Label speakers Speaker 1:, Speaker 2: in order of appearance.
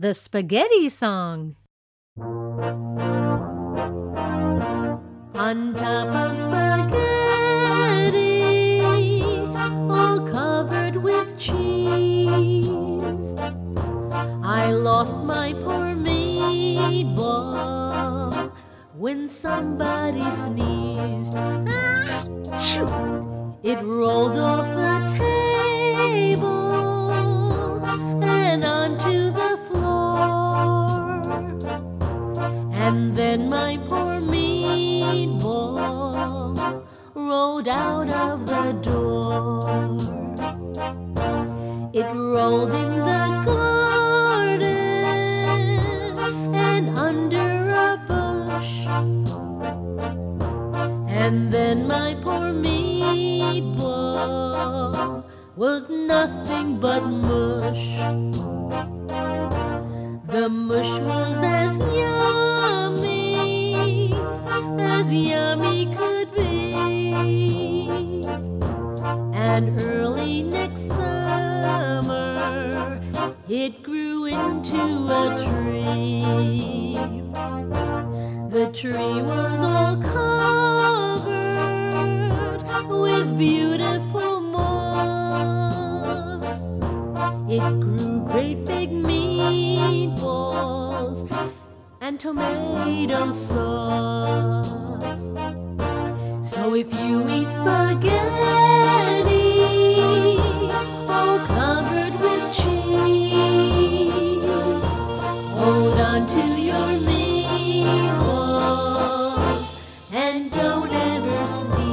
Speaker 1: The Spaghetti Song. On top of spaghetti, all covered with cheese, I lost my poor meatball when somebody sneezed. Ah, it rolled off the table And then my poor meatball rolled out of the door. It rolled in the garden and under a bush. And then my poor meatball was nothing but mush. The mush was as yummy as yummy could be. And early next summer, it grew into a tree. The tree was all covered with beautiful moss. It grew great big meatballs and tomato sauce. So if you eat spaghetti, all covered with cheese, hold on to your meatballs and don't ever sneeze.